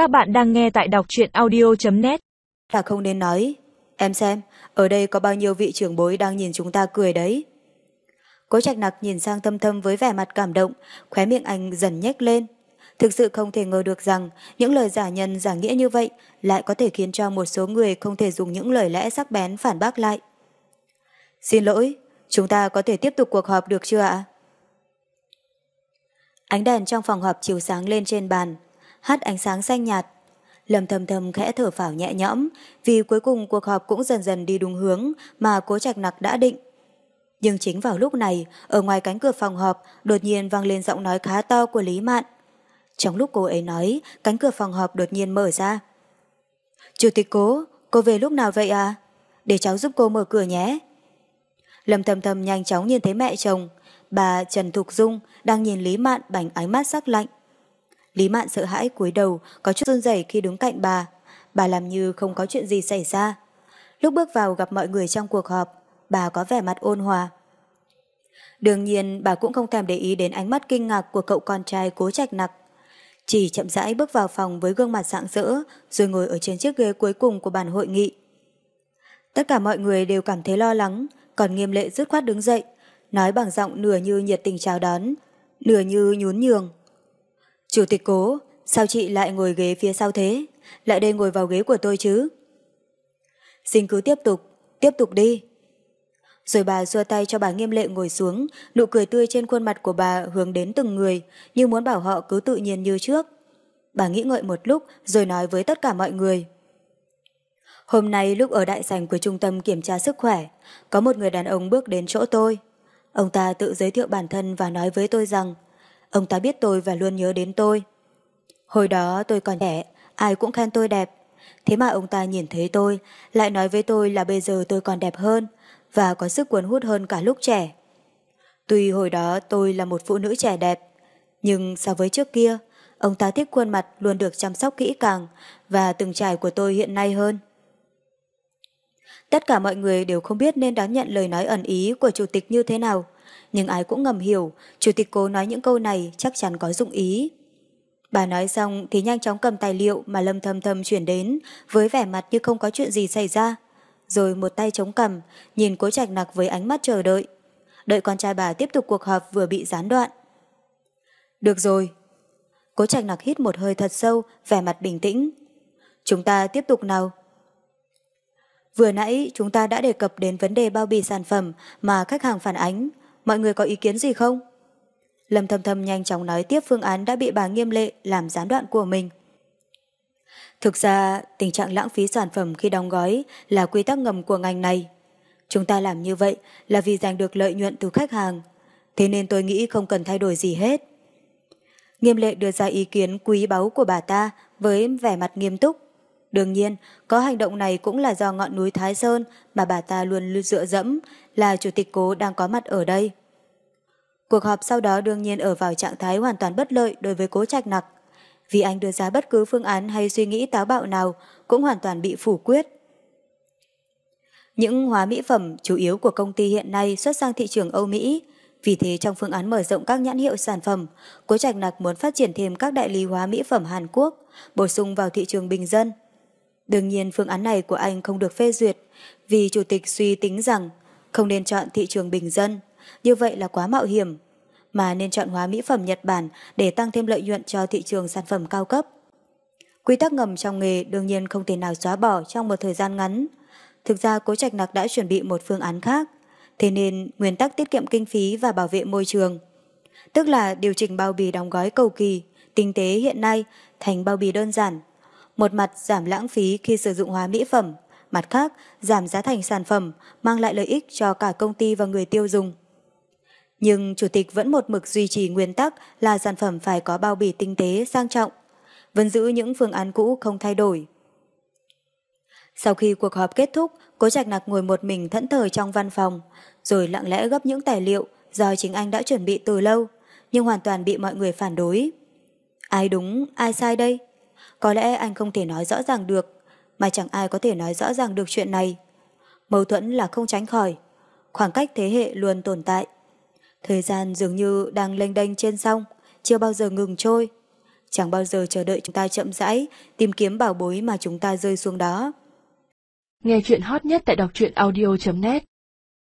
Các bạn đang nghe tại đọc truyện audio.net Là không nên nói. Em xem, ở đây có bao nhiêu vị trưởng bối đang nhìn chúng ta cười đấy. Cố trạch nặc nhìn sang thâm thâm với vẻ mặt cảm động, khóe miệng anh dần nhếch lên. Thực sự không thể ngờ được rằng những lời giả nhân giả nghĩa như vậy lại có thể khiến cho một số người không thể dùng những lời lẽ sắc bén phản bác lại. Xin lỗi, chúng ta có thể tiếp tục cuộc họp được chưa ạ? Ánh đèn trong phòng họp chiếu sáng lên trên bàn, hắt ánh sáng xanh nhạt. Lâm thầm thầm khẽ thở phào nhẹ nhõm, vì cuối cùng cuộc họp cũng dần dần đi đúng hướng mà cố trạch nặc đã định. Nhưng chính vào lúc này, ở ngoài cánh cửa phòng họp, đột nhiên vang lên giọng nói khá to của Lý Mạn. Trong lúc cô ấy nói, cánh cửa phòng họp đột nhiên mở ra. Chủ tịch cố, cô về lúc nào vậy à? Để cháu giúp cô mở cửa nhé. Lâm thầm thầm nhanh chóng nhìn thấy mẹ chồng, bà Trần Thục Dung đang nhìn Lý Mạn bằng ánh mắt sắc lạnh. Lý Mạn sợ hãi cúi đầu, có chút run rẩy khi đứng cạnh bà. Bà làm như không có chuyện gì xảy ra. Lúc bước vào gặp mọi người trong cuộc họp, bà có vẻ mặt ôn hòa. Đương nhiên bà cũng không thèm để ý đến ánh mắt kinh ngạc của cậu con trai cố trạch nặc. Chỉ chậm rãi bước vào phòng với gương mặt sạng rỡ, rồi ngồi ở trên chiếc ghế cuối cùng của bàn hội nghị. Tất cả mọi người đều cảm thấy lo lắng, còn nghiêm lệ dứt khoát đứng dậy, nói bằng giọng nửa như nhiệt tình chào đón, nửa như nhún nhường. Chủ tịch cố, sao chị lại ngồi ghế phía sau thế? Lại đây ngồi vào ghế của tôi chứ? Xin cứ tiếp tục, tiếp tục đi. Rồi bà xua tay cho bà nghiêm lệ ngồi xuống, nụ cười tươi trên khuôn mặt của bà hướng đến từng người, như muốn bảo họ cứ tự nhiên như trước. Bà nghĩ ngợi một lúc rồi nói với tất cả mọi người. Hôm nay lúc ở đại sảnh của trung tâm kiểm tra sức khỏe, có một người đàn ông bước đến chỗ tôi. Ông ta tự giới thiệu bản thân và nói với tôi rằng ông ta biết tôi và luôn nhớ đến tôi. Hồi đó tôi còn trẻ, ai cũng khen tôi đẹp. Thế mà ông ta nhìn thấy tôi, lại nói với tôi là bây giờ tôi còn đẹp hơn và có sức cuốn hút hơn cả lúc trẻ. Tuy hồi đó tôi là một phụ nữ trẻ đẹp, nhưng so với trước kia, ông ta thích khuôn mặt luôn được chăm sóc kỹ càng và từng trải của tôi hiện nay hơn. Tất cả mọi người đều không biết nên đón nhận lời nói ẩn ý của chủ tịch như thế nào, nhưng ai cũng ngầm hiểu, chủ tịch cố nói những câu này chắc chắn có dụng ý. Bà nói xong thì nhanh chóng cầm tài liệu mà Lâm Thâm Thâm chuyển đến với vẻ mặt như không có chuyện gì xảy ra. Rồi một tay chống cầm, nhìn cố trạch nặc với ánh mắt chờ đợi. Đợi con trai bà tiếp tục cuộc họp vừa bị gián đoạn. Được rồi. Cố trạch nặc hít một hơi thật sâu, vẻ mặt bình tĩnh. Chúng ta tiếp tục nào. Vừa nãy chúng ta đã đề cập đến vấn đề bao bì sản phẩm mà khách hàng phản ánh. Mọi người có ý kiến gì không? Lâm thầm thầm nhanh chóng nói tiếp phương án đã bị bà nghiêm lệ làm gián đoạn của mình. Thực ra, tình trạng lãng phí sản phẩm khi đóng gói là quy tắc ngầm của ngành này. Chúng ta làm như vậy là vì giành được lợi nhuận từ khách hàng. Thế nên tôi nghĩ không cần thay đổi gì hết. Nghiêm lệ đưa ra ý kiến quý báu của bà ta với vẻ mặt nghiêm túc. Đương nhiên, có hành động này cũng là do ngọn núi Thái Sơn mà bà ta luôn dựa dẫm là chủ tịch cố đang có mặt ở đây. Cuộc họp sau đó đương nhiên ở vào trạng thái hoàn toàn bất lợi đối với cố trạch nặc. Vì anh đưa ra bất cứ phương án hay suy nghĩ táo bạo nào cũng hoàn toàn bị phủ quyết. Những hóa mỹ phẩm chủ yếu của công ty hiện nay xuất sang thị trường Âu Mỹ. Vì thế trong phương án mở rộng các nhãn hiệu sản phẩm, Cố Trạch Nặc muốn phát triển thêm các đại lý hóa mỹ phẩm Hàn Quốc, bổ sung vào thị trường bình dân. Đương nhiên phương án này của anh không được phê duyệt vì chủ tịch suy tính rằng không nên chọn thị trường bình dân, như vậy là quá mạo hiểm, mà nên chọn hóa mỹ phẩm Nhật Bản để tăng thêm lợi nhuận cho thị trường sản phẩm cao cấp. Quy tắc ngầm trong nghề đương nhiên không thể nào xóa bỏ trong một thời gian ngắn. Thực ra Cố Trạch Nặc đã chuẩn bị một phương án khác, thế nên nguyên tắc tiết kiệm kinh phí và bảo vệ môi trường. Tức là điều chỉnh bao bì đóng gói cầu kỳ, tinh tế hiện nay thành bao bì đơn giản, một mặt giảm lãng phí khi sử dụng hóa mỹ phẩm, mặt khác giảm giá thành sản phẩm, mang lại lợi ích cho cả công ty và người tiêu dùng. Nhưng chủ tịch vẫn một mực duy trì nguyên tắc là sản phẩm phải có bao bì tinh tế, sang trọng, vẫn giữ những phương án cũ không thay đổi. Sau khi cuộc họp kết thúc, Cố Trạch Nặc ngồi một mình thẫn thờ trong văn phòng, rồi lặng lẽ gấp những tài liệu do chính anh đã chuẩn bị từ lâu, nhưng hoàn toàn bị mọi người phản đối. Ai đúng, ai sai đây? Có lẽ anh không thể nói rõ ràng được, mà chẳng ai có thể nói rõ ràng được chuyện này. Mâu thuẫn là không tránh khỏi, khoảng cách thế hệ luôn tồn tại. Thời gian dường như đang lênh đênh trên sông, chưa bao giờ ngừng trôi. chẳng bao giờ chờ đợi chúng ta chậm rãi tìm kiếm bảo bối mà chúng ta rơi xuống đó. Nghe chuyện hot nhất tại đọc truyện audio.net